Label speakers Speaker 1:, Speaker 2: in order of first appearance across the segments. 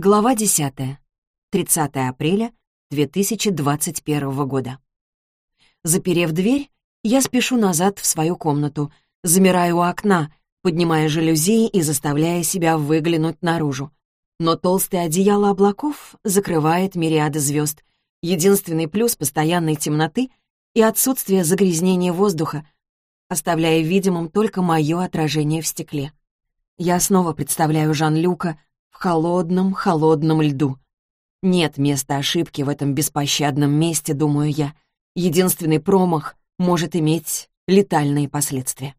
Speaker 1: Глава 10. 30 апреля 2021 года. Заперев дверь, я спешу назад в свою комнату, замираю у окна, поднимая жалюзи и заставляя себя выглянуть наружу. Но толстое одеяло облаков закрывает мириады звезд. Единственный плюс постоянной темноты и отсутствие загрязнения воздуха, оставляя видимым только мое отражение в стекле. Я снова представляю Жан-Люка, в холодном, холодном льду. Нет места ошибки в этом беспощадном месте, думаю я. Единственный промах может иметь летальные последствия.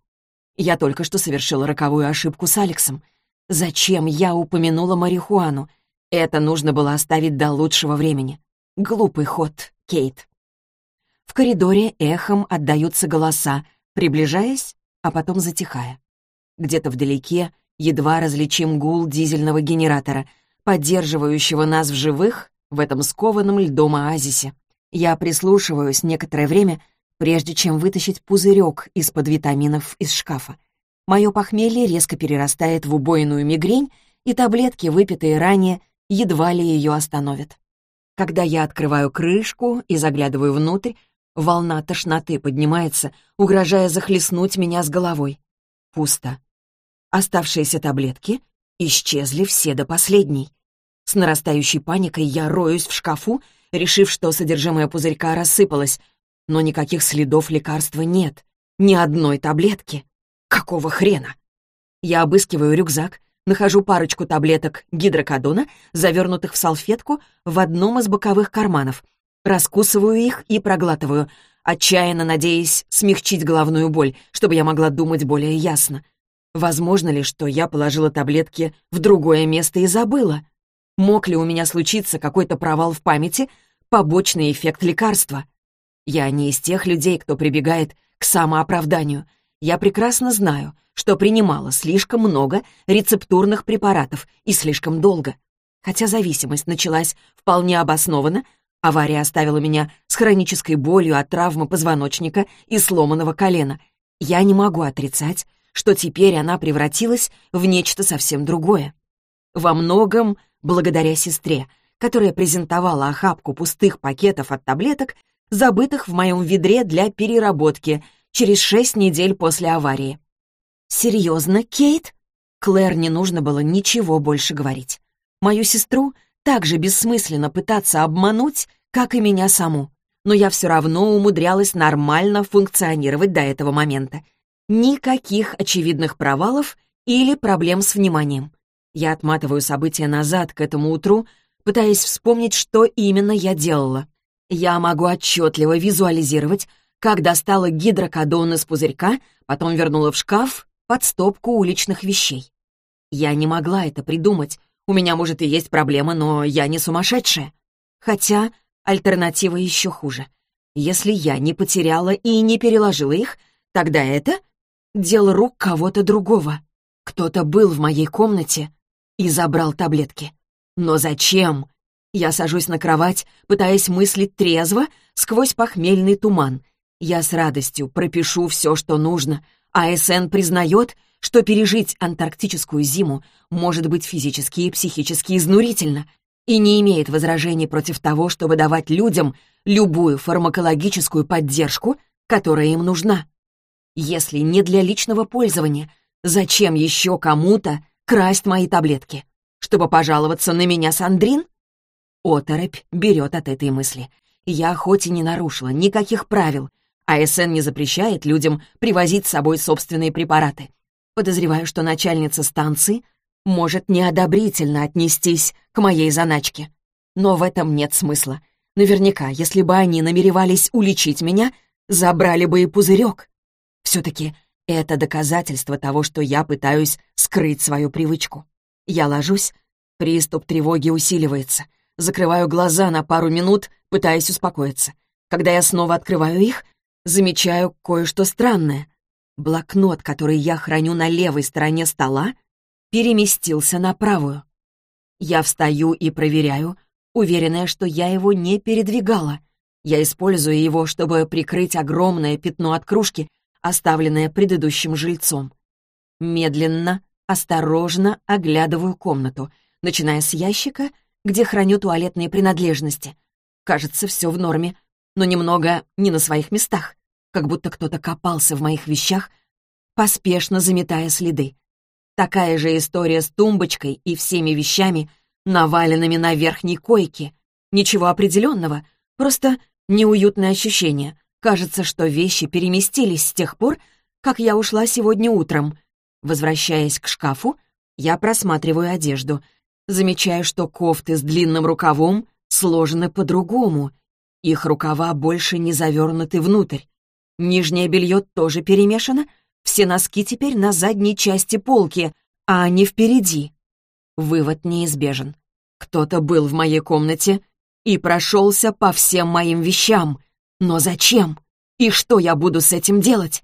Speaker 1: Я только что совершила роковую ошибку с Алексом. Зачем я упомянула марихуану? Это нужно было оставить до лучшего времени. Глупый ход, Кейт. В коридоре эхом отдаются голоса, приближаясь, а потом затихая. Где-то вдалеке едва различим гул дизельного генератора, поддерживающего нас в живых в этом скованном льдом оазисе. Я прислушиваюсь некоторое время, прежде чем вытащить пузырек из-под витаминов из шкафа. Мое похмелье резко перерастает в убойную мигрень, и таблетки, выпитые ранее, едва ли ее остановят. Когда я открываю крышку и заглядываю внутрь, волна тошноты поднимается, угрожая захлестнуть меня с головой. Пусто. Оставшиеся таблетки исчезли все до последней. С нарастающей паникой я роюсь в шкафу, решив, что содержимое пузырька рассыпалось, но никаких следов лекарства нет, ни одной таблетки. Какого хрена? Я обыскиваю рюкзак, нахожу парочку таблеток гидрокодона, завернутых в салфетку, в одном из боковых карманов, раскусываю их и проглатываю, отчаянно надеясь смягчить головную боль, чтобы я могла думать более ясно. Возможно ли, что я положила таблетки в другое место и забыла? Мог ли у меня случиться какой-то провал в памяти, побочный эффект лекарства? Я не из тех людей, кто прибегает к самооправданию. Я прекрасно знаю, что принимала слишком много рецептурных препаратов и слишком долго. Хотя зависимость началась вполне обоснованно, авария оставила меня с хронической болью от травмы позвоночника и сломанного колена. Я не могу отрицать, что теперь она превратилась в нечто совсем другое. Во многом благодаря сестре, которая презентовала охапку пустых пакетов от таблеток, забытых в моем ведре для переработки через шесть недель после аварии. «Серьезно, Кейт?» Клэр не нужно было ничего больше говорить. Мою сестру также бессмысленно пытаться обмануть, как и меня саму. Но я все равно умудрялась нормально функционировать до этого момента — Никаких очевидных провалов или проблем с вниманием. Я отматываю события назад к этому утру, пытаясь вспомнить, что именно я делала. Я могу отчетливо визуализировать, как достала гидрокодон из пузырька, потом вернула в шкаф под стопку уличных вещей. Я не могла это придумать. У меня, может, и есть проблема, но я не сумасшедшая. Хотя альтернатива еще хуже. Если я не потеряла и не переложила их, тогда это Дело рук кого-то другого. Кто-то был в моей комнате и забрал таблетки. Но зачем? Я сажусь на кровать, пытаясь мыслить трезво сквозь похмельный туман. Я с радостью пропишу все, что нужно, а СН признает, что пережить антарктическую зиму может быть физически и психически изнурительно и не имеет возражений против того, чтобы давать людям любую фармакологическую поддержку, которая им нужна. Если не для личного пользования, зачем еще кому-то красть мои таблетки? Чтобы пожаловаться на меня Сандрин? Оторопь берет от этой мысли. Я хоть и не нарушила никаких правил, а СН не запрещает людям привозить с собой собственные препараты. Подозреваю, что начальница станции может неодобрительно отнестись к моей заначке. Но в этом нет смысла. Наверняка, если бы они намеревались уличить меня, забрали бы и пузырек. Все-таки это доказательство того, что я пытаюсь скрыть свою привычку. Я ложусь, приступ тревоги усиливается, закрываю глаза на пару минут, пытаясь успокоиться. Когда я снова открываю их, замечаю кое-что странное. Блокнот, который я храню на левой стороне стола, переместился на правую. Я встаю и проверяю, уверенная, что я его не передвигала. Я использую его, чтобы прикрыть огромное пятно от кружки, оставленное предыдущим жильцом. Медленно, осторожно оглядываю комнату, начиная с ящика, где храню туалетные принадлежности. Кажется, все в норме, но немного не на своих местах, как будто кто-то копался в моих вещах, поспешно заметая следы. Такая же история с тумбочкой и всеми вещами, наваленными на верхней койке. Ничего определенного, просто неуютное ощущение. Кажется, что вещи переместились с тех пор, как я ушла сегодня утром. Возвращаясь к шкафу, я просматриваю одежду. Замечаю, что кофты с длинным рукавом сложены по-другому. Их рукава больше не завернуты внутрь. Нижнее белье тоже перемешано. Все носки теперь на задней части полки, а не впереди. Вывод неизбежен. Кто-то был в моей комнате и прошелся по всем моим вещам. Но зачем? И что я буду с этим делать?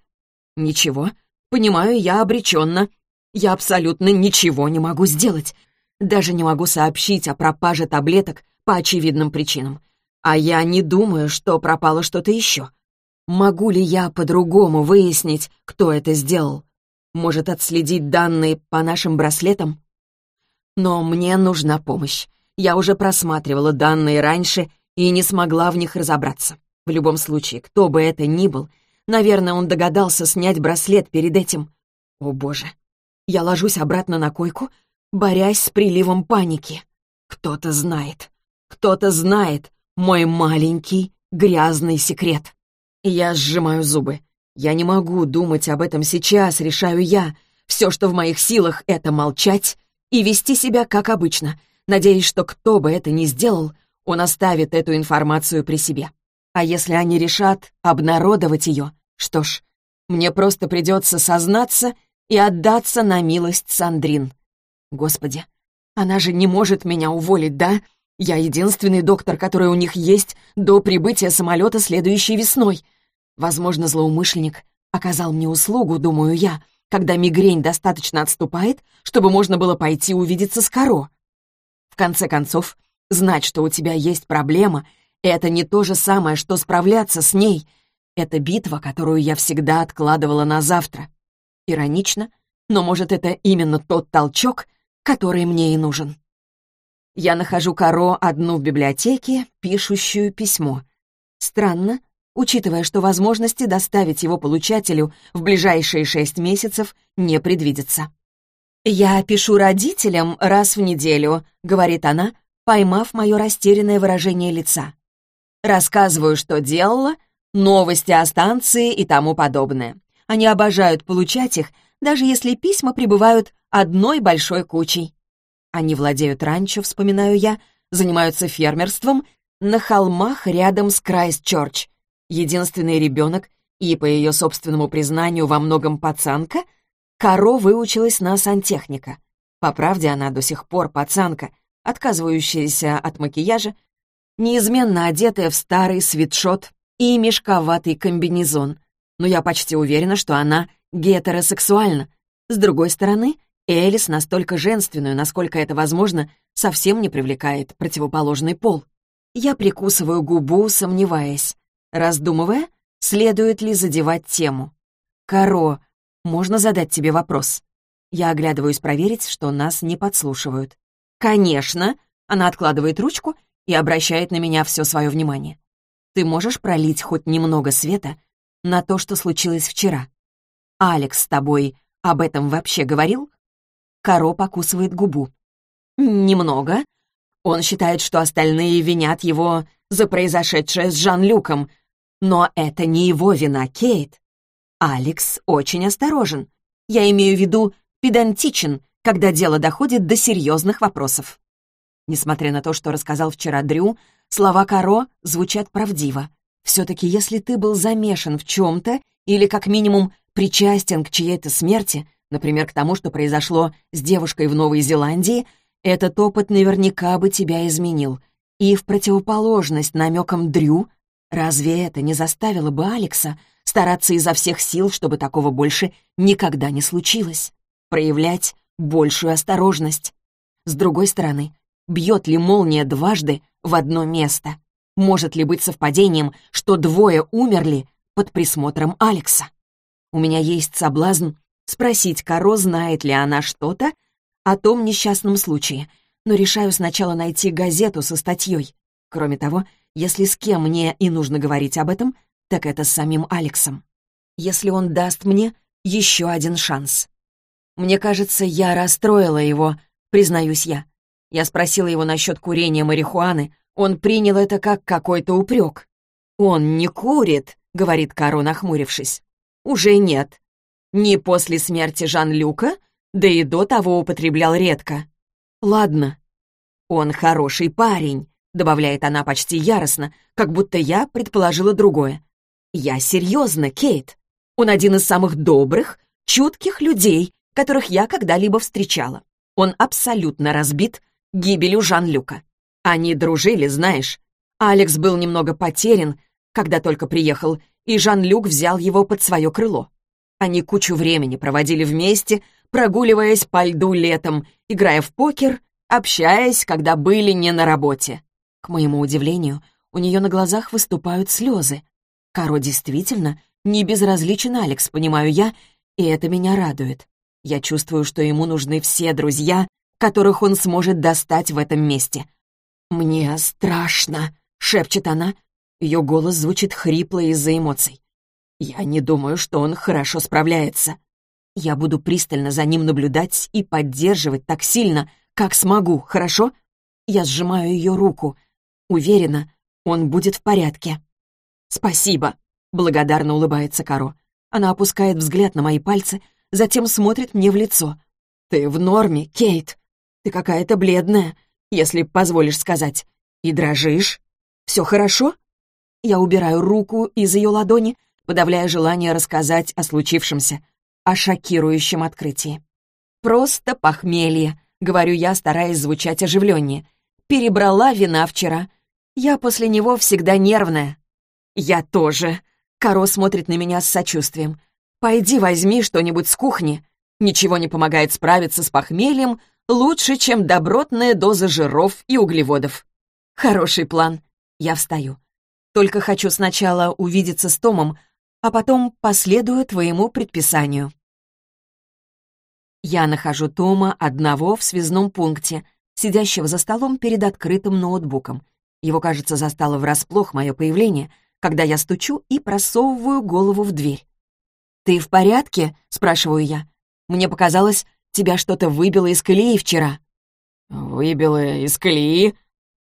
Speaker 1: Ничего. Понимаю, я обреченна. Я абсолютно ничего не могу сделать. Даже не могу сообщить о пропаже таблеток по очевидным причинам. А я не думаю, что пропало что-то еще. Могу ли я по-другому выяснить, кто это сделал? Может, отследить данные по нашим браслетам? Но мне нужна помощь. Я уже просматривала данные раньше и не смогла в них разобраться. В любом случае, кто бы это ни был, наверное, он догадался снять браслет перед этим. О, боже. Я ложусь обратно на койку, борясь с приливом паники. Кто-то знает. Кто-то знает мой маленький грязный секрет. Я сжимаю зубы. Я не могу думать об этом сейчас, решаю я. Все, что в моих силах, это молчать и вести себя как обычно, надеясь, что кто бы это ни сделал, он оставит эту информацию при себе. А если они решат обнародовать ее, что ж, мне просто придется сознаться и отдаться на милость Сандрин. Господи, она же не может меня уволить, да? Я единственный доктор, который у них есть до прибытия самолета следующей весной. Возможно, злоумышленник оказал мне услугу, думаю я, когда мигрень достаточно отступает, чтобы можно было пойти увидеться с Каро. В конце концов, знать, что у тебя есть проблема, это не то же самое, что справляться с ней. Это битва, которую я всегда откладывала на завтра. Иронично, но, может, это именно тот толчок, который мне и нужен. Я нахожу Каро одну в библиотеке, пишущую письмо. Странно, учитывая, что возможности доставить его получателю в ближайшие шесть месяцев не предвидится. «Я пишу родителям раз в неделю», — говорит она, поймав мое растерянное выражение лица. «Рассказываю, что делала, новости о станции и тому подобное. Они обожают получать их, даже если письма прибывают одной большой кучей. Они владеют ранчо, вспоминаю я, занимаются фермерством на холмах рядом с Крайстчорч. Единственный ребенок и, по ее собственному признанию, во многом пацанка, Каро выучилась на сантехника. По правде, она до сих пор пацанка, отказывающаяся от макияжа, неизменно одетая в старый свитшот и мешковатый комбинезон. Но я почти уверена, что она гетеросексуальна. С другой стороны, Элис настолько женственную, насколько это возможно, совсем не привлекает противоположный пол. Я прикусываю губу, сомневаясь, раздумывая, следует ли задевать тему. «Каро, можно задать тебе вопрос?» Я оглядываюсь проверить, что нас не подслушивают. «Конечно!» — она откладывает ручку и обращает на меня все свое внимание. «Ты можешь пролить хоть немного света на то, что случилось вчера? Алекс с тобой об этом вообще говорил?» Каро покусывает губу. «Немного. Он считает, что остальные винят его за произошедшее с Жан-Люком. Но это не его вина, Кейт. Алекс очень осторожен. Я имею в виду педантичен, когда дело доходит до серьезных вопросов». Несмотря на то, что рассказал вчера Дрю, слова Каро звучат правдиво. Все-таки если ты был замешан в чем-то или как минимум причастен к чьей-то смерти, например, к тому, что произошло с девушкой в Новой Зеландии, этот опыт наверняка бы тебя изменил. И в противоположность намекам Дрю, разве это не заставило бы Алекса стараться изо всех сил, чтобы такого больше никогда не случилось? Проявлять большую осторожность. С другой стороны, бьет ли молния дважды в одно место? Может ли быть совпадением, что двое умерли под присмотром Алекса? У меня есть соблазн спросить Каро, знает ли она что-то о том несчастном случае. но решаю сначала найти газету со статьей. Кроме того, если с кем мне и нужно говорить об этом, так это с самим Алексом. Если он даст мне еще один шанс. Мне кажется, я расстроила его, признаюсь я. Я спросила его насчет курения марихуаны, он принял это как какой-то упрек. «Он не курит», — говорит Каро, нахмурившись. «Уже нет. Не после смерти Жан-Люка, да и до того употреблял редко. Ладно. Он хороший парень», — добавляет она почти яростно, как будто я предположила другое. «Я серьезно, Кейт. Он один из самых добрых, чутких людей, которых я когда-либо встречала. Он абсолютно разбит гибелью Жан-Люка. Они дружили, знаешь. Алекс был немного потерян, когда только приехал, и Жан-Люк взял его под свое крыло. Они кучу времени проводили вместе, прогуливаясь по льду летом, играя в покер, общаясь, когда были не на работе. К моему удивлению, у нее на глазах выступают слезы. Каро действительно не безразличен Алекс, понимаю я, и это меня радует. Я чувствую, что ему нужны все друзья, которых он сможет достать в этом месте. «Мне страшно», — шепчет она. Ее голос звучит хрипло из-за эмоций. «Я не думаю, что он хорошо справляется. Я буду пристально за ним наблюдать и поддерживать так сильно, как смогу, хорошо? Я сжимаю ее руку. Уверена, он будет в порядке». «Спасибо», — благодарно улыбается Каро. Она опускает взгляд на мои пальцы, затем смотрит мне в лицо. «Ты в норме, Кейт. Ты какая-то бледная, если позволишь сказать. И дрожишь. Все хорошо?» Я убираю руку из ее ладони, подавляя желание рассказать о случившемся, о шокирующем открытии. «Просто похмелье», — говорю я, стараясь звучать оживленнее. «Перебрала вина вчера. Я после него всегда нервная». «Я тоже». Каро смотрит на меня с сочувствием. Пойди возьми что-нибудь с кухни. Ничего не помогает справиться с похмельем лучше, чем добротная доза жиров и углеводов. Хороший план. Я встаю. Только хочу сначала увидеться с Томом, а потом последую твоему предписанию. Я нахожу Тома одного в связном пункте, сидящего за столом перед открытым ноутбуком. Его, кажется, застало врасплох мое появление, когда я стучу и просовываю голову в дверь. «Ты в порядке?» — спрашиваю я. «Мне показалось, тебя что-то выбило из колеи вчера».
Speaker 2: «Выбило из колеи?»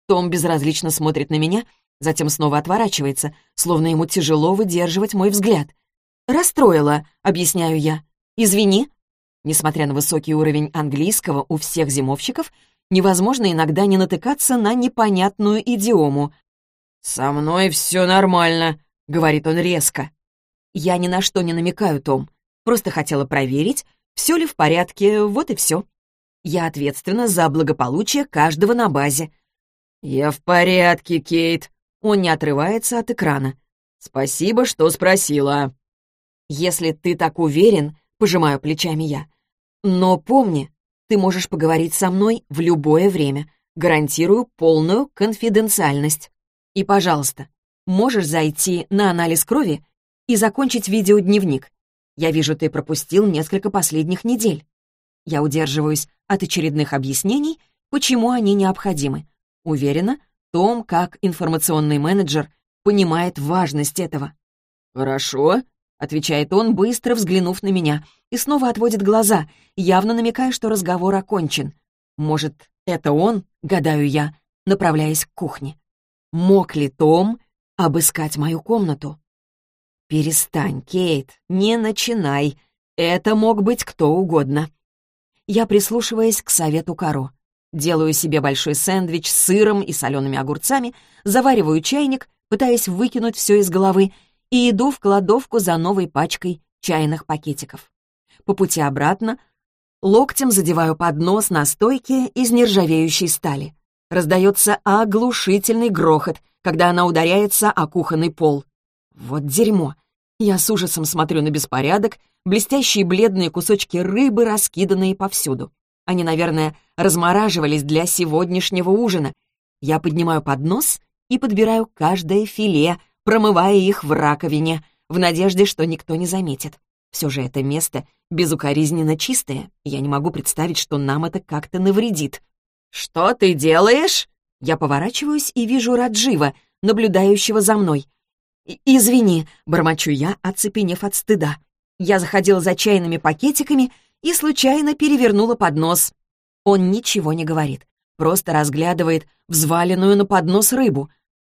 Speaker 1: Том безразлично смотрит на меня, затем снова отворачивается, словно ему тяжело выдерживать мой взгляд. «Расстроила», — объясняю я. «Извини». Несмотря на высокий уровень английского у всех зимовщиков, невозможно иногда не натыкаться на непонятную идиому.
Speaker 2: «Со мной все нормально», — говорит он резко.
Speaker 1: Я ни на что не намекаю, Том. Просто хотела проверить, все ли в порядке, вот и все. Я ответственна за благополучие каждого на базе.
Speaker 2: «Я в порядке, Кейт».
Speaker 1: Он не отрывается от экрана.
Speaker 2: «Спасибо, что спросила».
Speaker 1: «Если ты так уверен», — пожимаю плечами я. «Но помни, ты можешь поговорить со мной в любое время. Гарантирую полную конфиденциальность. И, пожалуйста, можешь зайти на анализ крови и закончить видеодневник. Я вижу, ты пропустил несколько последних недель. Я удерживаюсь от очередных объяснений, почему они необходимы. Уверена, Том, как информационный менеджер, понимает важность этого.
Speaker 2: «Хорошо», — отвечает он, быстро взглянув на меня, и снова отводит глаза, явно намекая, что разговор окончен.
Speaker 1: «Может, это он?» — гадаю я, направляясь к кухне. Мог ли Том обыскать мою комнату? «Перестань, Кейт, не начинай. Это мог быть кто угодно». Я прислушиваясь к совету Каро. Делаю себе большой сэндвич с сыром и солеными огурцами, завариваю чайник, пытаясь выкинуть все из головы, и иду в кладовку за новой пачкой чайных пакетиков. По пути обратно локтем задеваю поднос на стойке из нержавеющей стали. Раздается оглушительный грохот, когда она ударяется о кухонный пол. Вот дерьмо. Я с ужасом смотрю на беспорядок, блестящие бледные кусочки рыбы, раскиданные повсюду. Они, наверное, размораживались для сегодняшнего ужина. Я поднимаю поднос и подбираю каждое филе, промывая их в раковине, в надежде, что никто не заметит. Все же это место безукоризненно чистое, я не могу представить, что нам это как-то навредит.
Speaker 2: «Что ты делаешь?» Я поворачиваюсь и вижу Раджива, наблюдающего за мной. «Извини», — бормочу я, оцепенев от стыда. Я заходила за чайными пакетиками и случайно перевернула поднос. Он ничего не говорит, просто разглядывает взваленную на поднос рыбу.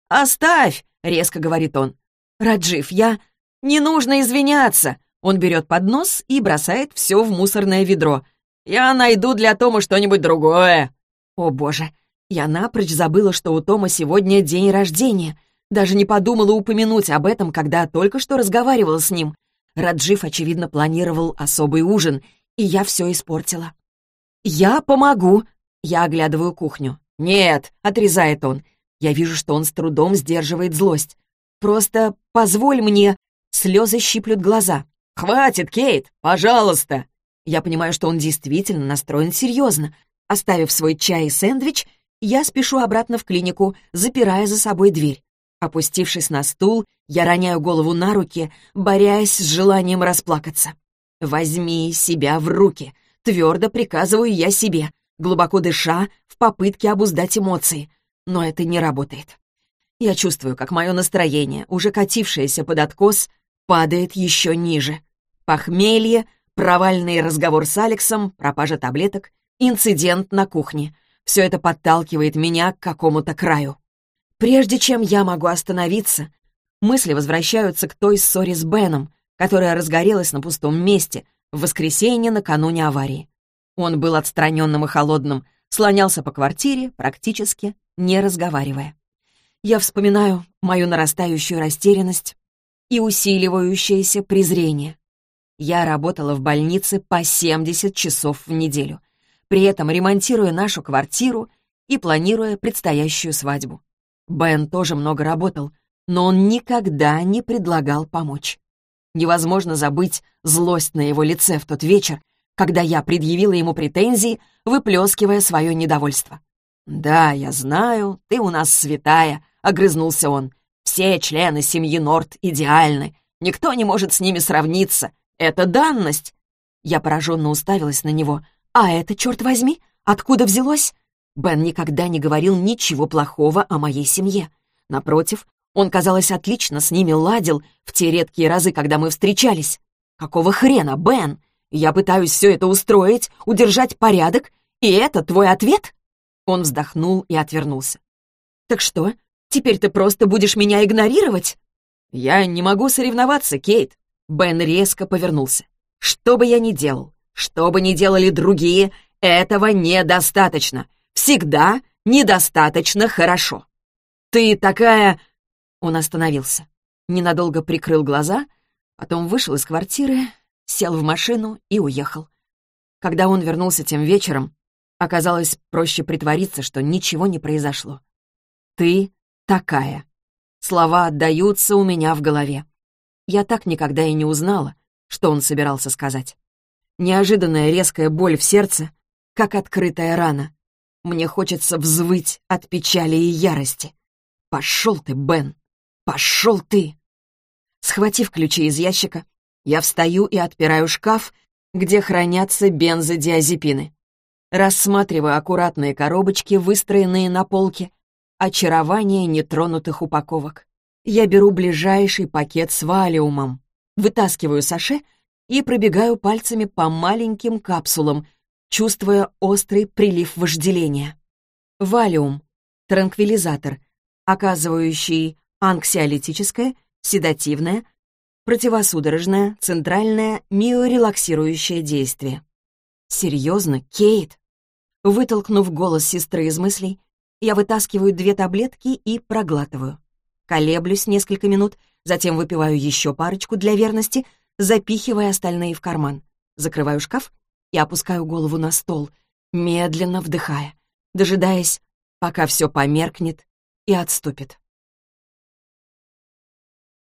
Speaker 2: «Оставь!» — резко говорит он. «Раджив, я...» «Не нужно извиняться!» Он берет поднос и бросает все в мусорное ведро. «Я найду для Тома что-нибудь другое!» О боже, я напрочь забыла, что у Тома сегодня день рождения. Даже не подумала упомянуть об этом, когда только что разговаривала с ним. Раджив, очевидно, планировал особый ужин, и я все испортила. «Я помогу!» Я оглядываю кухню. «Нет!» — отрезает он. Я вижу, что он с трудом сдерживает злость. «Просто позволь мне...» Слезы щиплют глаза. «Хватит, Кейт! Пожалуйста!» Я понимаю, что он действительно настроен серьезно. Оставив свой чай и сэндвич, я спешу обратно в клинику, запирая за собой дверь. Опустившись на стул, я роняю голову на руки, борясь с желанием расплакаться. «Возьми себя в руки», — твердо приказываю я себе, глубоко дыша в попытке обуздать эмоции. Но это не работает. Я чувствую, как мое настроение, уже катившееся под откос, падает еще ниже. Похмелье, провальный разговор с Алексом, пропажа таблеток, инцидент на кухне. Все это подталкивает меня к какому-то краю. Прежде чем я могу остановиться, мысли возвращаются к той ссоре с Беном, которая разгорелась на пустом месте в воскресенье накануне аварии. Он был отстраненным и холодным, слонялся по квартире, практически не разговаривая. Я вспоминаю мою нарастающую растерянность и усиливающееся презрение. Я работала в больнице по 70 часов в неделю — при этом ремонтируя нашу квартиру и планируя предстоящую свадьбу. Бен тоже много работал, но он никогда не предлагал помочь. Невозможно забыть злость на его лице в тот вечер, когда я предъявила ему претензии, выплескивая свое недовольство. «Да, я знаю, ты у нас святая», — огрызнулся он. «Все члены семьи Норт идеальны. Никто не может с ними сравниться. Это данность». Я пораженно уставилась на него, «А это, черт возьми, откуда взялось?» Бен никогда не говорил ничего плохого о моей семье. Напротив, он, казалось, отлично с ними ладил в те редкие разы, когда мы встречались. «Какого хрена, Бен? Я пытаюсь все это устроить, удержать порядок, и это твой ответ?» Он вздохнул и отвернулся. «Так что, теперь ты просто будешь меня игнорировать?» «Я не могу соревноваться, Кейт». Бен резко повернулся. «Что бы я ни делал, что бы ни делали другие, этого недостаточно. Всегда недостаточно хорошо. Ты такая...» Он остановился. Ненадолго прикрыл глаза, потом вышел из квартиры, сел в машину и уехал. Когда он вернулся тем вечером, оказалось проще притвориться, что ничего не произошло. «Ты такая». Слова отдаются у меня в голове. Я так никогда и не узнала, что он собирался сказать. Неожиданная резкая боль в сердце, как открытая рана. Мне хочется взвыть от печали и ярости. «Пошел ты, Бен! Пошел ты!» Схватив ключи из ящика, я встаю и отпираю шкаф, где хранятся бензодиазепины. Рассматриваю аккуратные коробочки, выстроенные на полке, очарование нетронутых упаковок. Я беру ближайший пакет с валиумом, вытаскиваю саше — и пробегаю пальцами по маленьким капсулам, чувствуя острый прилив вожделения. Валиум — транквилизатор, оказывающий анксиолитическое, седативное, противосудорожное, центральное миорелаксирующее действие. Серьезно, Кейт? Вытолкнув голос сестры из мыслей, я вытаскиваю две таблетки и проглатываю. Колеблюсь несколько минут, затем выпиваю еще парочку для верности — запихивая остальные в карман. Закрываю шкаф и опускаю голову на стол, медленно вдыхая, дожидаясь, пока все померкнет и отступит.